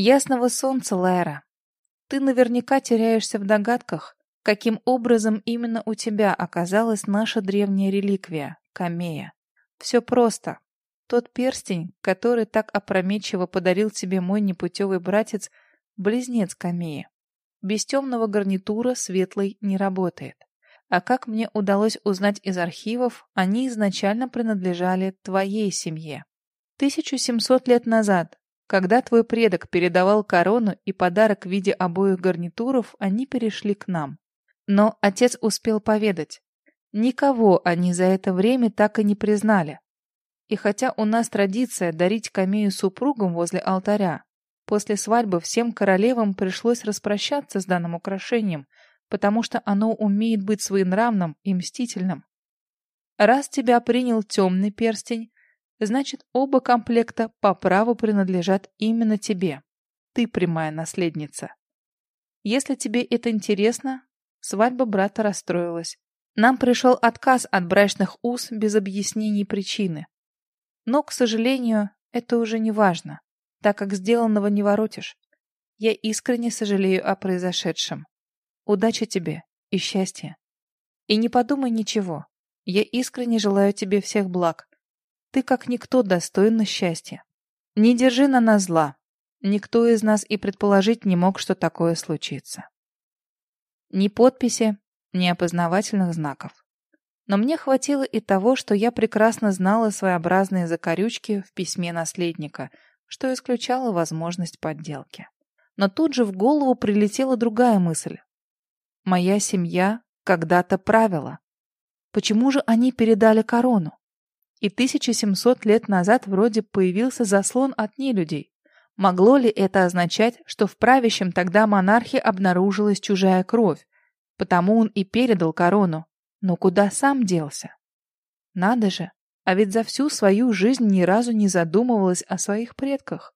Ясного солнца, Лайра. Ты наверняка теряешься в догадках, каким образом именно у тебя оказалась наша древняя реликвия — камея. Все просто. Тот перстень, который так опрометчиво подарил тебе мой непутевый братец, близнец камеи. Без темного гарнитура светлый не работает. А как мне удалось узнать из архивов, они изначально принадлежали твоей семье. 1700 лет назад, когда твой предок передавал корону и подарок в виде обоих гарнитуров, они перешли к нам. Но отец успел поведать. Никого они за это время так и не признали. И хотя у нас традиция дарить камею супругам возле алтаря, после свадьбы всем королевам пришлось распрощаться с данным украшением, потому что оно умеет быть своенравным и мстительным. Раз тебя принял темный перстень, значит, оба комплекта по праву принадлежат именно тебе. Ты прямая наследница. Если тебе это интересно, свадьба брата расстроилась. Нам пришел отказ от брачных уз без объяснений причины. Но, к сожалению, это уже не важно, так как сделанного не воротишь. Я искренне сожалею о произошедшем. Удачи тебе и счастья. И не подумай ничего. Я искренне желаю тебе всех благ. Ты как никто достойна счастья. Не держи на нас зла. Никто из нас и предположить не мог, что такое случится. Ни подписи, ни опознавательных знаков. Но мне хватило и того, что я прекрасно знала своеобразные закорючки в письме наследника, что исключало возможность подделки. Но тут же в голову прилетела другая мысль. Моя семья когда-то правила. Почему же они передали корону? И 1700 лет назад вроде появился заслон от нелюдей. Могло ли это означать, что в правящем тогда монархе обнаружилась чужая кровь? Потому он и передал корону. Но куда сам делся? Надо же, а ведь за всю свою жизнь ни разу не задумывалась о своих предках.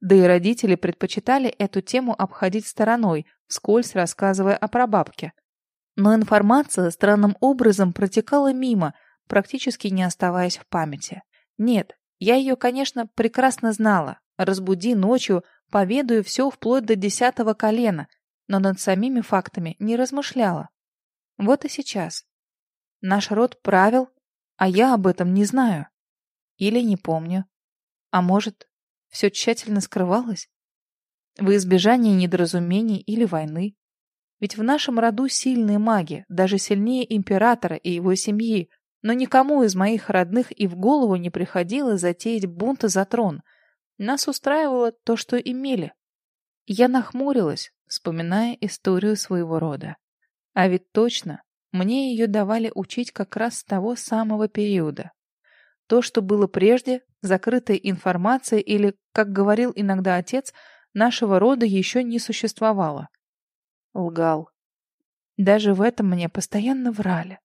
Да и родители предпочитали эту тему обходить стороной, вскользь рассказывая о прабабке. Но информация странным образом протекала мимо, практически не оставаясь в памяти. Нет, я ее, конечно, прекрасно знала. Разбуди ночью, поведаю все вплоть до десятого колена, но над самими фактами не размышляла. Вот и сейчас. Наш род правил, а я об этом не знаю. Или не помню. А может, все тщательно скрывалось? В избежание недоразумений или войны. Ведь в нашем роду сильные маги, даже сильнее императора и его семьи, но никому из моих родных и в голову не приходило затеять бунт за трон. Нас устраивало то, что имели. Я нахмурилась, вспоминая историю своего рода. А ведь точно, мне ее давали учить как раз с того самого периода. То, что было прежде, закрытая информация или, как говорил иногда отец, нашего рода еще не существовало. Лгал. Даже в этом мне постоянно врали.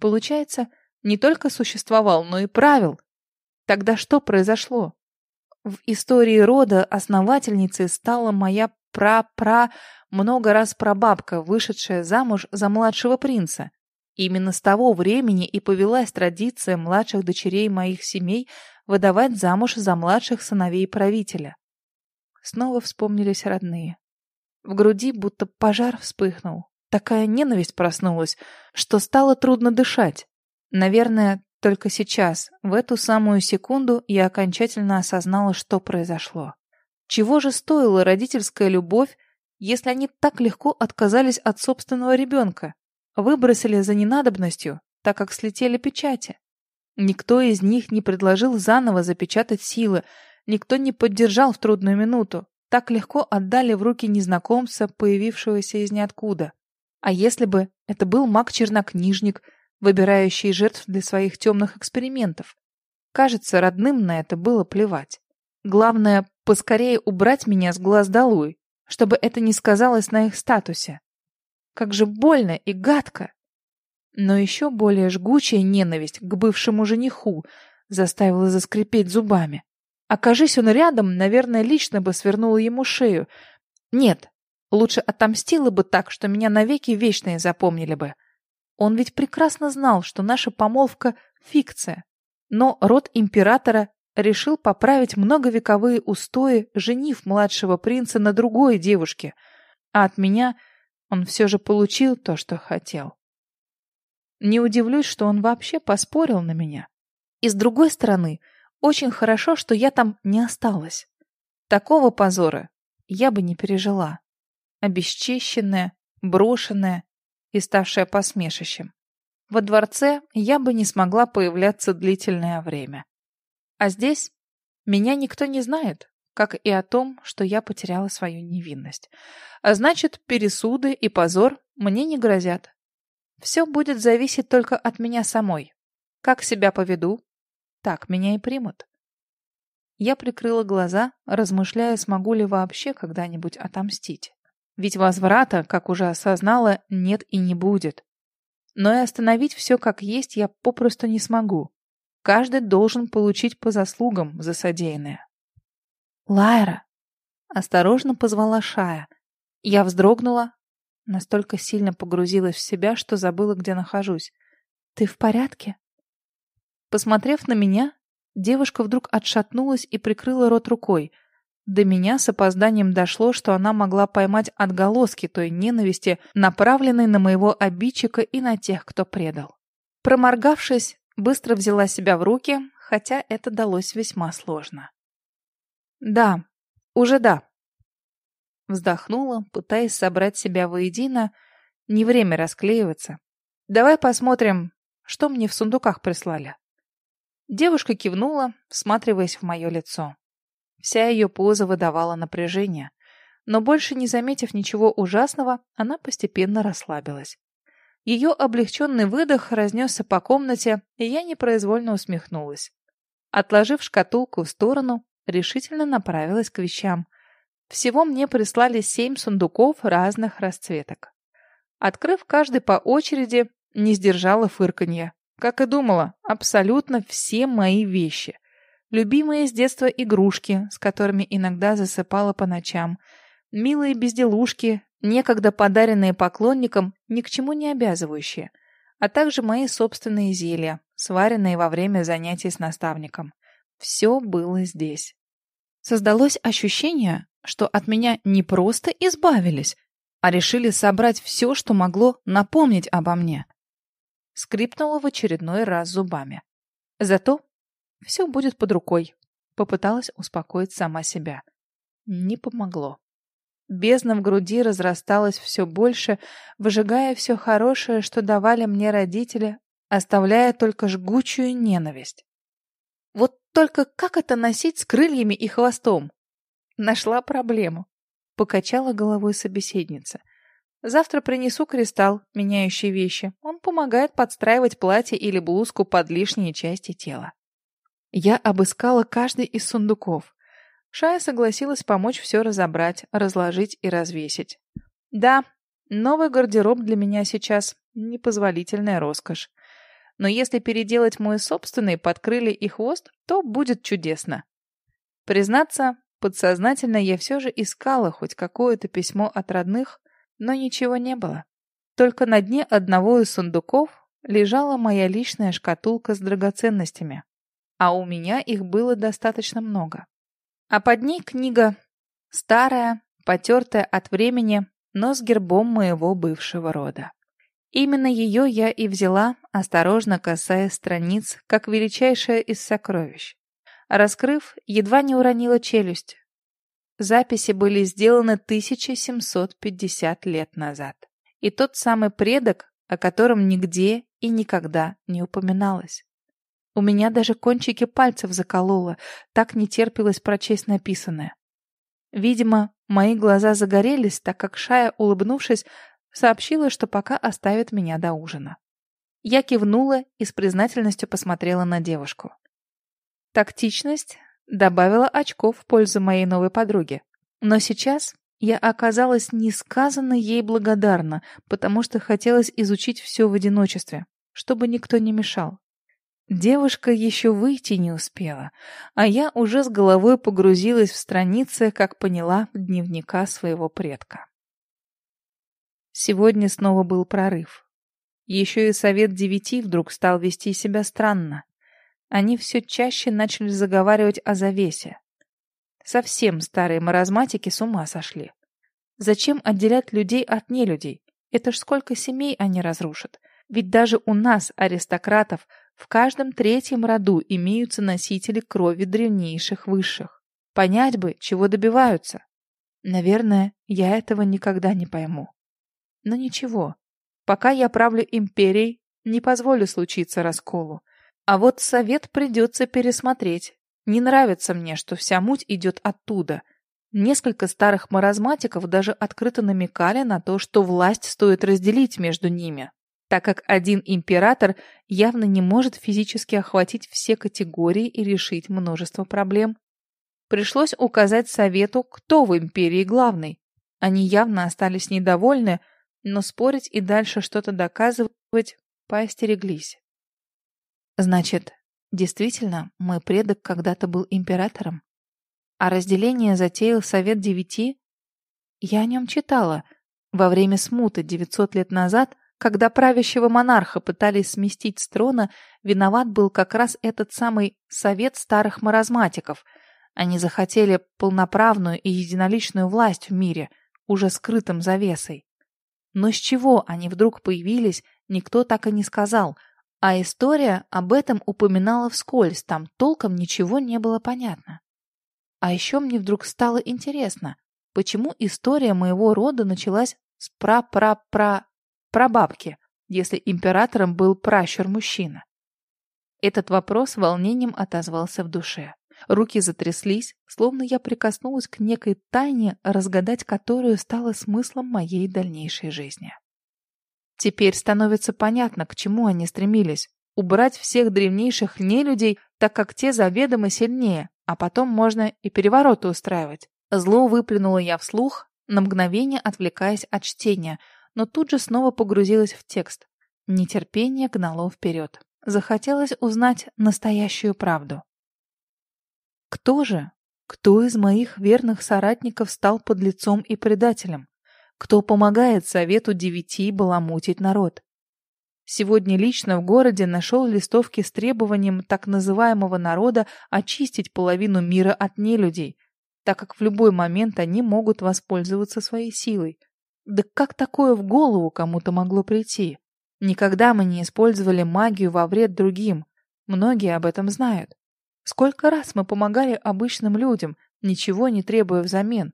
Получается, не только существовал, но и правил. Тогда что произошло? В истории рода основательницей стала моя пра-пра много раз прабабка, вышедшая замуж за младшего принца. Именно с того времени и повелась традиция младших дочерей моих семей выдавать замуж за младших сыновей правителя. Снова вспомнились родные. В груди будто пожар вспыхнул. Такая ненависть проснулась, что стало трудно дышать. Наверное, только сейчас, в эту самую секунду, я окончательно осознала, что произошло. Чего же стоила родительская любовь, если они так легко отказались от собственного ребенка? Выбросили за ненадобностью, так как слетели печати. Никто из них не предложил заново запечатать силы, никто не поддержал в трудную минуту. Так легко отдали в руки незнакомца, появившегося из ниоткуда. А если бы это был маг-чернокнижник, выбирающий жертв для своих темных экспериментов? Кажется, родным на это было плевать. Главное, поскорее убрать меня с глаз долой, чтобы это не сказалось на их статусе. Как же больно и гадко! Но еще более жгучая ненависть к бывшему жениху заставила заскрипеть зубами. Окажись он рядом, наверное, лично бы свернула ему шею. Нет, лучше отомстила бы так, что меня навеки вечные запомнили бы. Он ведь прекрасно знал, что наша помолвка — фикция. Но род императора решил поправить многовековые устои, женив младшего принца на другой девушке, а от меня он все же получил то, что хотел. Не удивлюсь, что он вообще поспорил на меня. И с другой стороны, очень хорошо, что я там не осталась. Такого позора я бы не пережила. Обесчищенная, брошенная и ставшая посмешищем. Во дворце я бы не смогла появляться длительное время. А здесь меня никто не знает, как и о том, что я потеряла свою невинность. А значит, пересуды и позор мне не грозят. Все будет зависеть только от меня самой. Как себя поведу, так меня и примут. Я прикрыла глаза, размышляя, смогу ли вообще когда-нибудь отомстить. Ведь возврата, как уже осознала, нет и не будет. Но и остановить все как есть я попросту не смогу. Каждый должен получить по заслугам за содеянное. «Лайра!» — осторожно позвала Шая. Я вздрогнула, настолько сильно погрузилась в себя, что забыла, где нахожусь. «Ты в порядке?» Посмотрев на меня, девушка вдруг отшатнулась и прикрыла рот рукой — до меня с опозданием дошло, что она могла поймать отголоски той ненависти, направленной на моего обидчика и на тех, кто предал. Проморгавшись, быстро взяла себя в руки, хотя это далось весьма сложно. «Да, уже да». Вздохнула, пытаясь собрать себя воедино. Не время расклеиваться. «Давай посмотрим, что мне в сундуках прислали». Девушка кивнула, всматриваясь в мое лицо. Вся ее поза выдавала напряжение. Но больше не заметив ничего ужасного, она постепенно расслабилась. Ее облегченный выдох разнесся по комнате, и я непроизвольно усмехнулась. Отложив шкатулку в сторону, решительно направилась к вещам. Всего мне прислали семь сундуков разных расцветок. Открыв каждый по очереди, не сдержала фырканья. Как и думала, абсолютно все мои вещи — Любимые с детства игрушки, с которыми иногда засыпала по ночам. Милые безделушки, некогда подаренные поклонникам, ни к чему не обязывающие. А также мои собственные зелья, сваренные во время занятий с наставником. Все было здесь. Создалось ощущение, что от меня не просто избавились, а решили собрать все, что могло напомнить обо мне. Скрипнула в очередной раз зубами. Зато все будет под рукой. Попыталась успокоить сама себя. Не помогло. Бездна в груди разрасталась все больше, выжигая все хорошее, что давали мне родители, оставляя только жгучую ненависть. Вот только как это носить с крыльями и хвостом? Нашла проблему. Покачала головой собеседница. Завтра принесу кристалл, меняющий вещи. Он помогает подстраивать платье или блузку под лишние части тела. Я обыскала каждый из сундуков. Шая согласилась помочь все разобрать, разложить и развесить. Да, новый гардероб для меня сейчас непозволительная роскошь. Но если переделать мой собственный под крылья и хвост, то будет чудесно. Признаться, подсознательно я все же искала хоть какое-то письмо от родных, но ничего не было. Только на дне одного из сундуков лежала моя личная шкатулка с драгоценностями а у меня их было достаточно много. А под ней книга, старая, потертая от времени, но с гербом моего бывшего рода. Именно ее я и взяла, осторожно касаясь страниц, как величайшая из сокровищ. Раскрыв, едва не уронила челюсть. Записи были сделаны 1750 лет назад. И тот самый предок, о котором нигде и никогда не упоминалось. У меня даже кончики пальцев закололо, так не терпелось прочесть написанное. Видимо, мои глаза загорелись, так как Шая, улыбнувшись, сообщила, что пока оставит меня до ужина. Я кивнула и с признательностью посмотрела на девушку. Тактичность добавила очков в пользу моей новой подруги. Но сейчас я оказалась несказанно ей благодарна, потому что хотелось изучить все в одиночестве, чтобы никто не мешал. Девушка еще выйти не успела, а я уже с головой погрузилась в страницы, как поняла, дневника своего предка. Сегодня снова был прорыв. Еще и совет девяти вдруг стал вести себя странно. они все чаще начали заговаривать о завесе. Совсем старые маразматики с ума сошли. Зачем отделять людей от нелюдей? Это ж сколько семей они разрушат. Ведь даже у нас, аристократов, в каждом третьем роду имеются носители крови древнейших высших. Понять бы, чего добиваются. Наверное, я этого никогда не пойму. Но ничего. Пока я правлю империей, не позволю случиться расколу. А вот совет придется пересмотреть. Не нравится мне, что вся муть идет оттуда. Несколько старых маразматиков даже открыто намекали на то, что власть стоит разделить между ними, так как один император явно не может физически охватить все категории и решить множество проблем. Пришлось указать совету, кто в империи главный. Они явно остались недовольны, но спорить и дальше что-то доказывать поостереглись. Значит, действительно, мой предок когда-то был императором? А разделение затеял Совет Девяти? Я о нем читала. Во время смуты 900 лет назад, когда правящего монарха пытались сместить с трона, виноват был как раз этот самый Совет старых маразматиков. Они захотели полноправную и единоличную власть в мире, уже скрытым завесой. Но с чего они вдруг появились, никто так и не сказал, а история об этом упоминала вскользь, там толком ничего не было понятно. А еще мне вдруг стало интересно, почему история моего рода началась с пра-пра-пра... прабабки, если императором был пращур-мужчина? Этот вопрос волнением отозвался в душе. Руки затряслись, словно я прикоснулась к некой тайне, разгадать которую стало смыслом моей дальнейшей жизни. Теперь становится понятно, к чему они стремились. Убрать всех древнейших нелюдей, так как те заведомо сильнее, а потом можно и перевороты устраивать. Зло выплюнула я вслух, на мгновение отвлекаясь от чтения, но тут же снова погрузилась в текст. Нетерпение гнало вперед. Захотелось узнать настоящую правду. Кто же? Кто из моих верных соратников стал подлецом и предателем? Кто помогает совету девяти баламутить народ? Сегодня лично в городе нашел листовки с требованием так называемого народа очистить половину мира от нелюдей, так как в любой момент они могут воспользоваться своей силой. Да как такое в голову кому-то могло прийти? Никогда мы не использовали магию во вред другим. Многие об этом знают. Сколько раз мы помогали обычным людям, ничего не требуя взамен.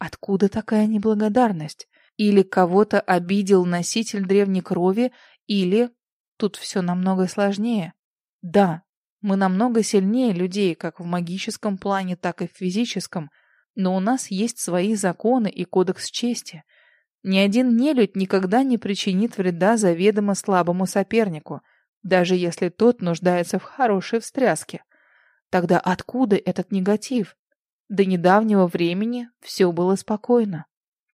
Откуда такая неблагодарность? Или кого-то обидел носитель древней крови, или... Тут все намного сложнее. Да, мы намного сильнее людей, как в магическом плане, так и в физическом, но у нас есть свои законы и кодекс чести. Ни один нелюдь никогда не причинит вреда заведомо слабому сопернику, даже если тот нуждается в хорошей встряске. Тогда откуда этот негатив? До недавнего времени все было спокойно.